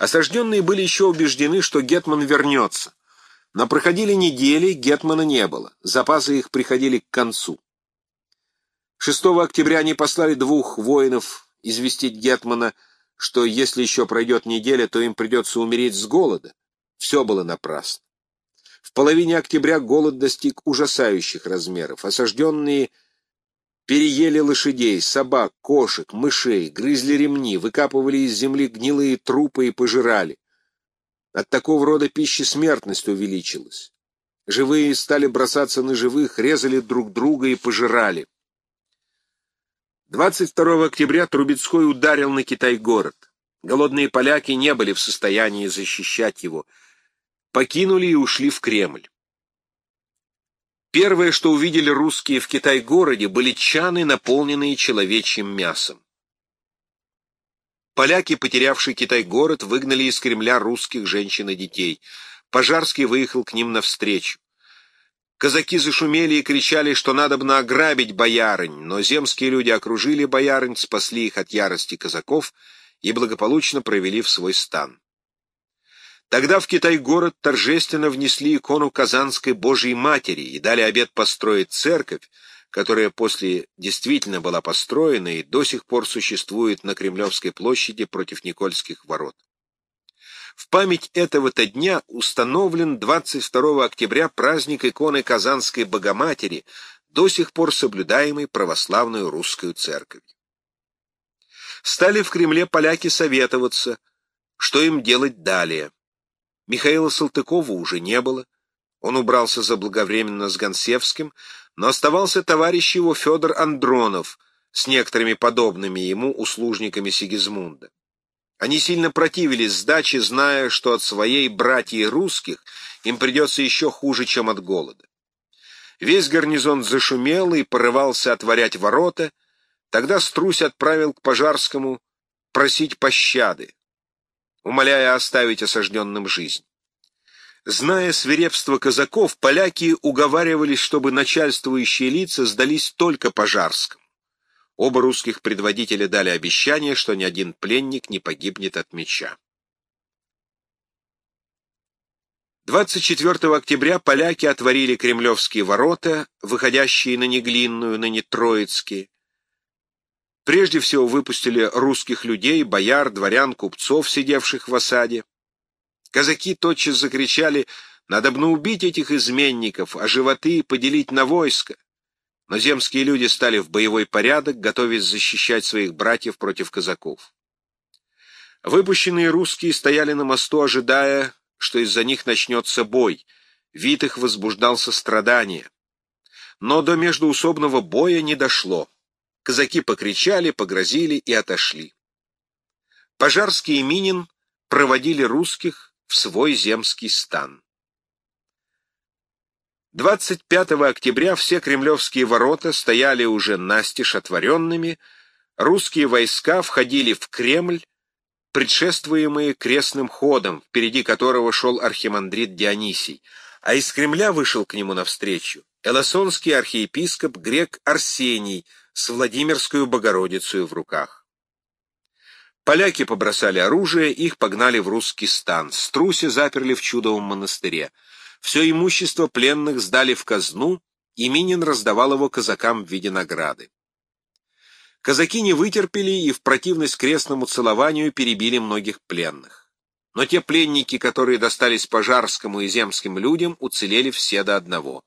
Осажденные были еще убеждены, что Гетман вернется. Но проходили недели, Гетмана не было. Запасы их приходили к концу. 6 октября они послали двух воинов известить Гетмана, что если еще пройдет неделя, то им придется умереть с голода. Все было напрасно. В половине октября голод достиг ужасающих размеров. Осажденные переели лошадей, собак, кошек, мышей, грызли ремни, выкапывали из земли гнилые трупы и пожирали. От такого рода пищи смертность увеличилась. Живые стали бросаться на живых, резали друг друга и пожирали. 22 октября Трубецкой ударил на Китай-город. Голодные поляки не были в состоянии защищать его. Покинули и ушли в Кремль. Первое, что увидели русские в Китай-городе, были чаны, наполненные человечьим мясом. Поляки, потерявшие Китай-город, выгнали из Кремля русских женщин и детей. Пожарский выехал к ним навстречу. Казаки зашумели и кричали, что надо бы ограбить боярынь, но земские люди окружили боярынь, спасли их от ярости казаков и благополучно провели в свой стан. Тогда в Китай-город торжественно внесли икону Казанской Божьей Матери и дали обет построить церковь, которая после действительно была построена и до сих пор существует на Кремлевской площади против Никольских ворот. В память этого-то дня установлен 22 октября праздник иконы Казанской Богоматери, до сих пор соблюдаемый православную русскую церковь. Стали в Кремле поляки советоваться, что им делать далее. Михаила Салтыкова уже не было. Он убрался заблаговременно с Гонсевским, но оставался товарищ его Федор Андронов с некоторыми подобными ему услужниками Сигизмунда. Они сильно противились сдаче, зная, что от своей братьи русских им придется еще хуже, чем от голода. Весь гарнизон зашумел и порывался отворять ворота, тогда Струсь отправил к Пожарскому просить пощады умоляя оставить осажденным жизнь. Зная свирепство казаков, поляки уговаривались, чтобы начальствующие лица сдались только Пожарскому. Оба русских предводителя дали обещание, что ни один пленник не погибнет от меча. 24 октября поляки отворили кремлевские ворота, выходящие на Неглинную, ныне Троицкие, Прежде всего выпустили русских людей, бояр, дворян, купцов, сидевших в осаде. Казаки тотчас закричали «Надо бы убить этих изменников, а животы поделить на войско». Но земские люди стали в боевой порядок, готовясь защищать своих братьев против казаков. Выпущенные русские стояли на мосту, ожидая, что из-за них начнется бой. Вид их возбуждал сострадание. Но до междуусобного боя не дошло. Казаки покричали, погрозили и отошли. Пожарский и Минин проводили русских в свой земский стан. 25 октября все кремлевские ворота стояли уже настежь отворенными, русские войска входили в Кремль, предшествуемые крестным ходом, впереди которого шел архимандрит Дионисий, а из Кремля вышел к нему навстречу эласонский архиепископ грек Арсений — с Владимирскую Богородицей в руках. Поляки побросали оружие, их погнали в русский стан, Струси заперли в чудовом монастыре. Все имущество пленных сдали в казну, и Минин раздавал его казакам в виде награды. Казаки не вытерпели и в противность крестному целованию перебили многих пленных. Но те пленники, которые достались пожарскому и земским людям, уцелели все до одного.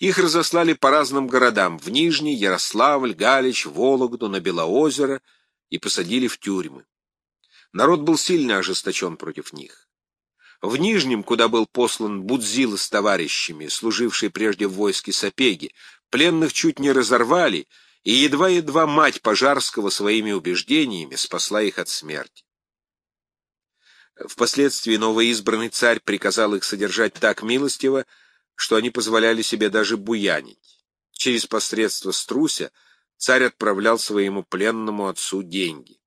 Их разослали по разным городам, в Нижний, Ярославль, Галич, Вологду, на Белоозеро, и посадили в тюрьмы. Народ был сильно ожесточен против них. В Нижнем, куда был послан Будзила с товарищами, служивший прежде в войске Сапеги, пленных чуть не разорвали, и едва-едва мать Пожарского своими убеждениями спасла их от смерти. Впоследствии новоизбранный царь приказал их содержать так милостиво, что они позволяли себе даже буянить. Через посредство Струся царь отправлял своему пленному отцу деньги.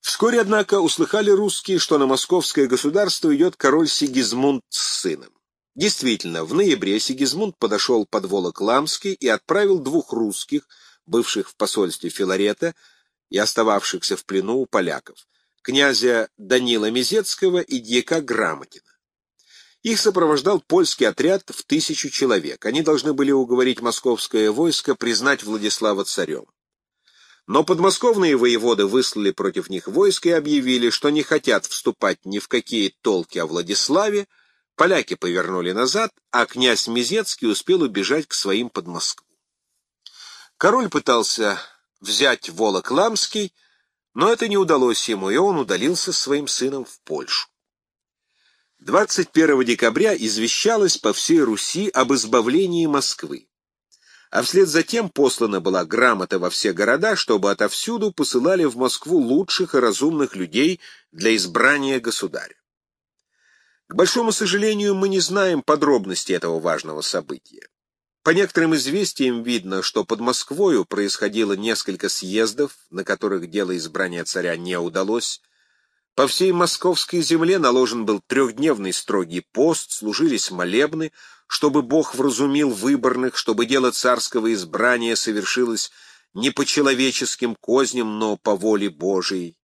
Вскоре, однако, услыхали русские, что на московское государство идет король Сигизмунд с сыном. Действительно, в ноябре Сигизмунд подошел под Волок-Ламский и отправил двух русских, бывших в посольстве Филарета и остававшихся в плену у поляков, князя Данила Мизецкого и дьяка Грамотина. Их сопровождал польский отряд в тысячу человек. Они должны были уговорить московское войско признать Владислава царем. Но подмосковные воеводы выслали против них войско и объявили, что не хотят вступать ни в какие толки о Владиславе, поляки повернули назад, а князь Мизецкий успел убежать к своим под Москву. Король пытался взять Волок-Ламский, но это не удалось ему, и он удалился с своим сыном в Польшу. 21 декабря извещалось по всей Руси об избавлении Москвы. А вслед за тем послана была грамота во все города, чтобы отовсюду посылали в Москву лучших и разумных людей для избрания государя. К большому сожалению, мы не знаем подробностей этого важного события. По некоторым известиям видно, что под Москвою происходило несколько съездов, на которых дело избрания царя не удалось, по всей московской земле наложен был трехдневный строгий пост, служились молебны, чтобы Бог вразумил выборных, чтобы дело царского избрания совершилось не по человеческим козням, но по воле Божией.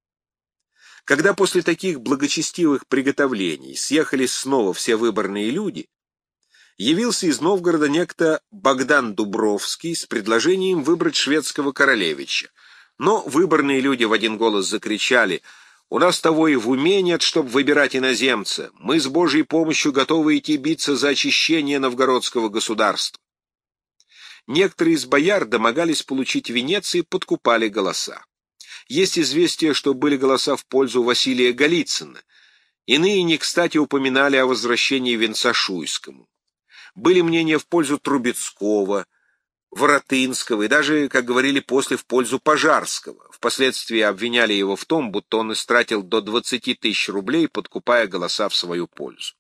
Когда после таких благочестивых приготовлений съехались снова все выборные люди, явился из Новгорода некто Богдан Дубровский с предложением выбрать шведского королевича. Но выборные люди в один голос закричали — у нас того и в уме нет, чтобы выбирать иноземца. Мы с Божьей помощью готовы идти биться за очищение новгородского государства. Некоторые из бояр домогались получить венец и подкупали голоса. Есть известие, что были голоса в пользу Василия Голицына. Иные не кстати упоминали о возвращении венца Шуйскому. Были мнения в пользу Трубецкого, Воротынского и даже, как говорили после, в пользу Пожарского. Впоследствии обвиняли его в том, будто он истратил до 20 тысяч рублей, подкупая голоса в свою пользу.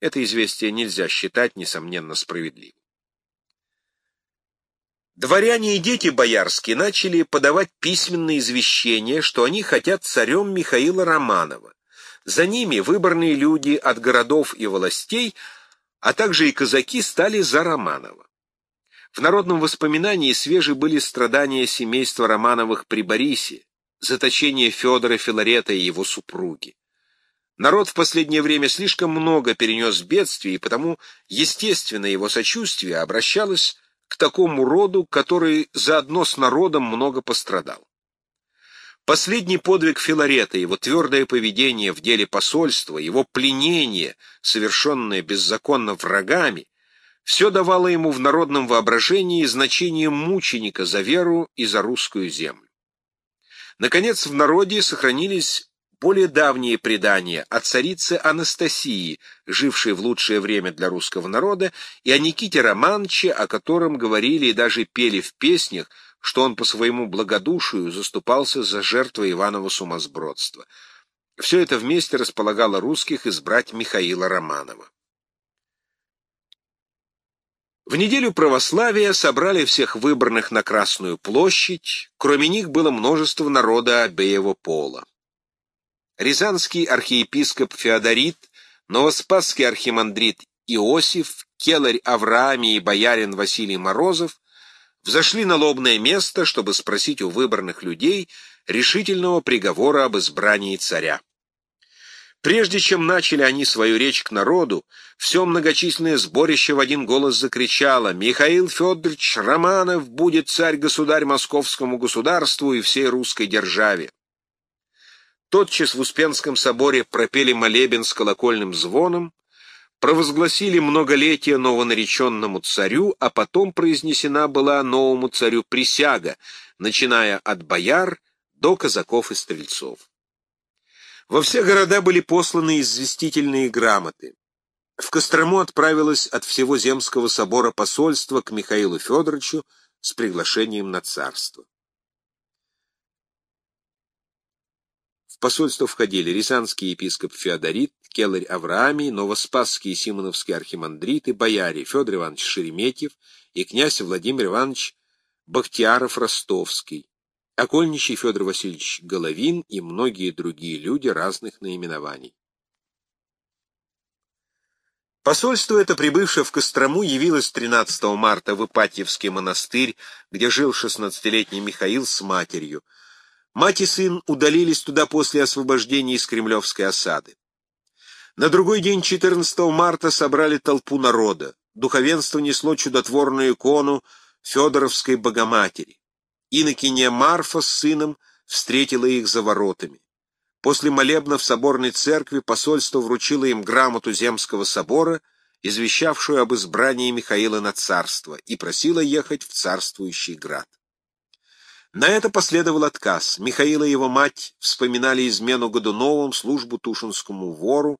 Это известие нельзя считать, несомненно, справедливым. Дворяне и дети боярские начали подавать письменные извещения, что они хотят царем Михаила Романова. За ними выборные люди от городов и властей, а также и казаки стали за Романова. В народном воспоминании свежи были страдания семейства Романовых при Борисе, заточение Федора Филарета и его супруги. Народ в последнее время слишком много перенес бедствий, и потому естественно его сочувствие обращалось к такому роду, который заодно с народом много пострадал. Последний подвиг Филарета, его твердое поведение в деле посольства, его пленение, совершенное беззаконно врагами, все давало ему в народном воображении значение мученика за веру и за русскую землю. Наконец, в народе сохранились более давние предания о царице Анастасии, жившей в лучшее время для русского народа, и о Никите Романче, о котором говорили и даже пели в песнях, что он по своему благодушию заступался за жертву Иванова сумасбродства. Все это вместе располагало русских избрать Михаила Романова. В неделю православия собрали всех выбранных на Красную площадь, кроме них было множество народа обеего пола. Рязанский архиепископ Феодорит, Новоспасский архимандрит Иосиф, келарь Авраамий и боярин Василий Морозов взошли на лобное место, чтобы спросить у выбранных людей решительного приговора об избрании царя. Прежде чем начали они свою речь к народу, все многочисленное сборище в один голос закричало «Михаил Федорович Романов будет царь-государь московскому государству и всей русской державе». Тотчас в Успенском соборе пропели молебен с колокольным звоном, провозгласили многолетие новонареченному царю, а потом произнесена была новому царю присяга, начиная от бояр до казаков и стрельцов. Во все города были посланы известительные грамоты. В Кострому отправилось от всего Земского собора посольство к Михаилу Федоровичу с приглашением на царство. В посольство входили Рязанский епископ Феодорит, Келарь Авраамий, Новоспасский и Симоновский архимандриты, бояре Федор Иванович Шереметьев и князь Владимир Иванович Бахтияров-Ростовский, окольничий Федор Васильевич Головин и многие другие люди разных наименований. Посольство это, прибывшее в Кострому, явилось 13 марта в Ипатьевский монастырь, где жил 16-летний Михаил с матерью. Мать и сын удалились туда после освобождения из кремлевской осады. На другой день, 14 марта, собрали толпу народа. Духовенство несло чудотворную икону Федоровской Богоматери. Инокиня Марфа с сыном встретила их за воротами. После молебна в соборной церкви посольство вручило им грамоту Земского собора, извещавшую об избрании Михаила на царство, и просило ехать в царствующий град. На это последовал отказ. Михаил и его мать вспоминали измену Годуновым, службу Тушинскому вору,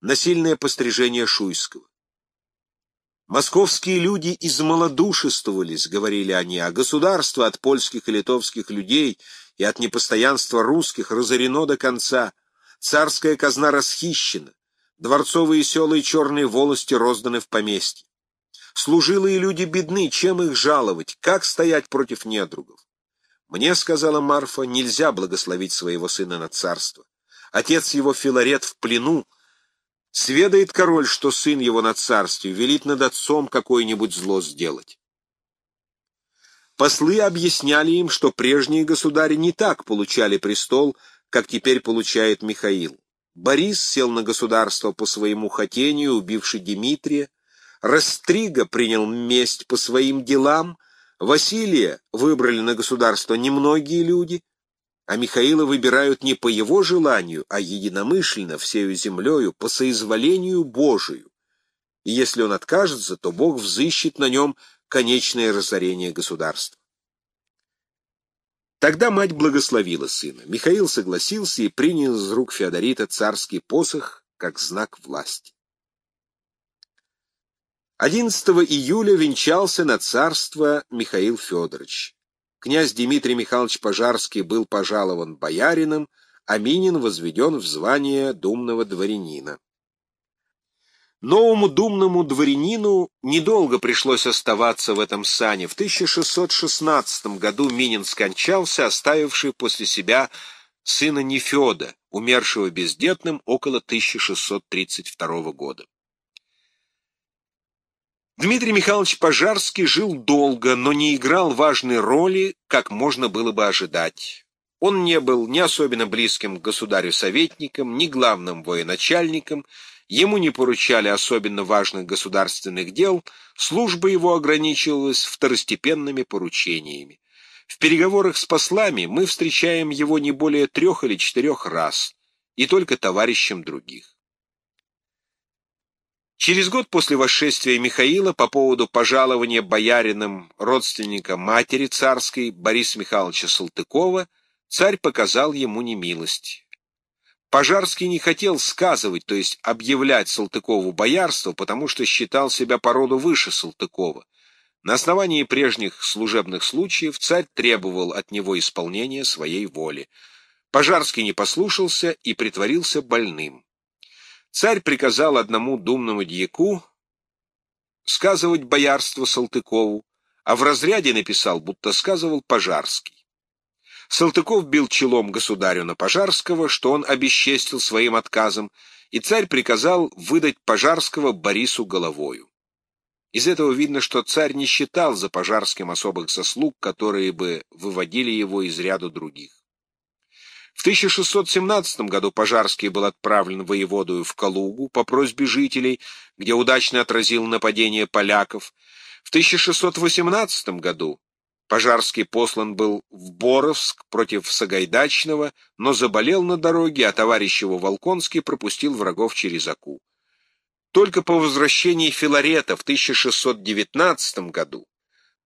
насильное пострижение Шуйского. «Московские люди измалодушествовались», — говорили они, — «а государство от польских и литовских людей и от непостоянства русских разорено до конца, царская казна расхищена, дворцовые села и черные волости розданы в поместье. Служилые люди бедны, чем их жаловать, как стоять против недругов? «Мне, — сказала Марфа, — нельзя благословить своего сына на царство. Отец его Филарет в плену. Сведает король, что сын его на царстве, велит над отцом какое-нибудь зло сделать». Послы объясняли им, что прежние государи не так получали престол, как теперь получает Михаил. Борис сел на государство по своему хотению, убивший Дмитрия, Растрига принял месть по своим делам, Василия выбрали на государство немногие люди, а Михаила выбирают не по его желанию, а единомышленно, всею землею, по соизволению Божию. И если он откажется, то Бог взыщет на нем конечное разорение государства. Тогда мать благословила сына. Михаил согласился и принял из рук Феодорита царский посох как знак власти. 11 июля венчался на царство Михаил Федорович. Князь Дмитрий Михайлович Пожарский был пожалован боярином, а Минин возведен в звание думного дворянина. Новому думному дворянину недолго пришлось оставаться в этом сане. В 1616 году Минин скончался, оставивший после себя сына Нефеда, умершего бездетным около 1632 года. Дмитрий Михайлович Пожарский жил долго, но не играл важной роли, как можно было бы ожидать. Он не был ни особенно близким к государю-советником, ни главным военачальником, ему не поручали особенно важных государственных дел, служба его ограничивалась второстепенными поручениями. В переговорах с послами мы встречаем его не более трех или четырех раз, и только товарищем других. Через год после восшествия Михаила по поводу пожалования боярином родственника матери царской Бориса Михайловича Салтыкова царь показал ему немилость. Пожарский не хотел сказывать, то есть объявлять Салтыкову боярство, потому что считал себя по роду выше Салтыкова. На основании прежних служебных случаев царь требовал от него исполнения своей воли. Пожарский не послушался и притворился больным. Царь приказал одному думному дьяку сказывать боярство Салтыкову, а в разряде написал, будто сказывал Пожарский. Салтыков бил челом государю на Пожарского, что он обесчестил своим отказом, и царь приказал выдать Пожарского Борису головою. Из этого видно, что царь не считал за Пожарским особых заслуг, которые бы выводили его из ряду других. В 1617 году Пожарский был отправлен воеводою в Калугу по просьбе жителей, где удачно отразил нападение поляков. В 1618 году Пожарский послан был в Боровск против Сагайдачного, но заболел на дороге, а товарищ его Волконский пропустил врагов через Аку. Только по возвращении Филарета в 1619 году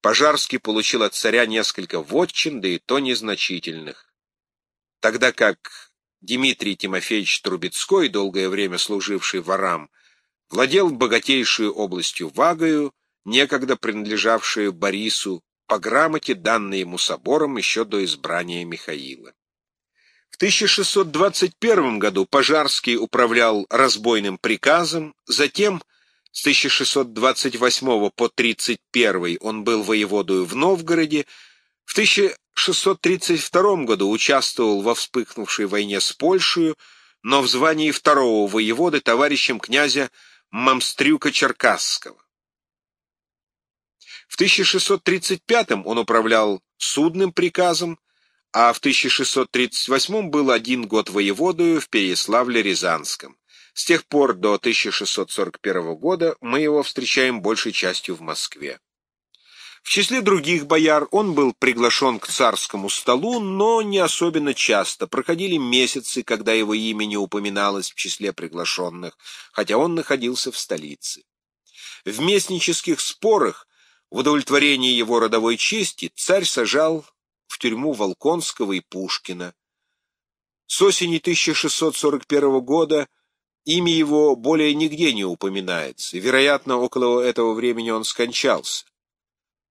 Пожарский получил от царя несколько вотчин, да и то незначительных тогда как Дмитрий Тимофеевич Трубецкой, долгое время служивший ворам, владел богатейшую областью Вагою, некогда принадлежавшую Борису, по грамоте, данной ему собором еще до избрания Михаила. В 1621 году Пожарский управлял разбойным приказом, затем с 1628 по 31 он был воеводою в Новгороде, в 1632 году участвовал во вспыхнувшей войне с Польшей, но в звании второго воеводы товарищем князя Мамстрюка-Черкасского. В 1635 он управлял судным приказом, а в 1638 был один год воеводою в Переславле-Рязанском. С тех пор до 1641 года мы его встречаем большей частью в Москве. В числе других бояр он был приглашен к царскому столу, но не особенно часто. Проходили месяцы, когда его имя не упоминалось в числе приглашенных, хотя он находился в столице. В местнических спорах, в удовлетворении его родовой чести, царь сажал в тюрьму Волконского и Пушкина. С осени 1641 года имя его более нигде не упоминается, вероятно, около этого времени он скончался.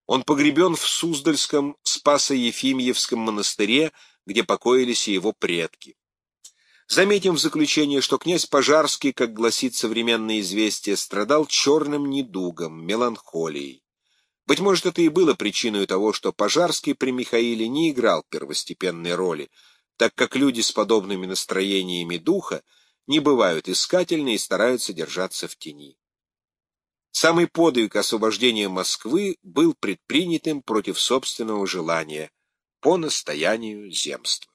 Он погребен в Суздальском Спасо-Ефимьевском монастыре, где покоились и его предки. Заметим в заключение, что князь Пожарский, как гласит современное известие, страдал черным недугом, меланхолией. Быть может, это и было причиной того, что Пожарский при Михаиле не играл первостепенной роли, так как люди с подобными настроениями духа не бывают искательны и стараются держаться в тени. Самый подвиг освобождения Москвы был предпринятым против собственного желания, по настоянию земства.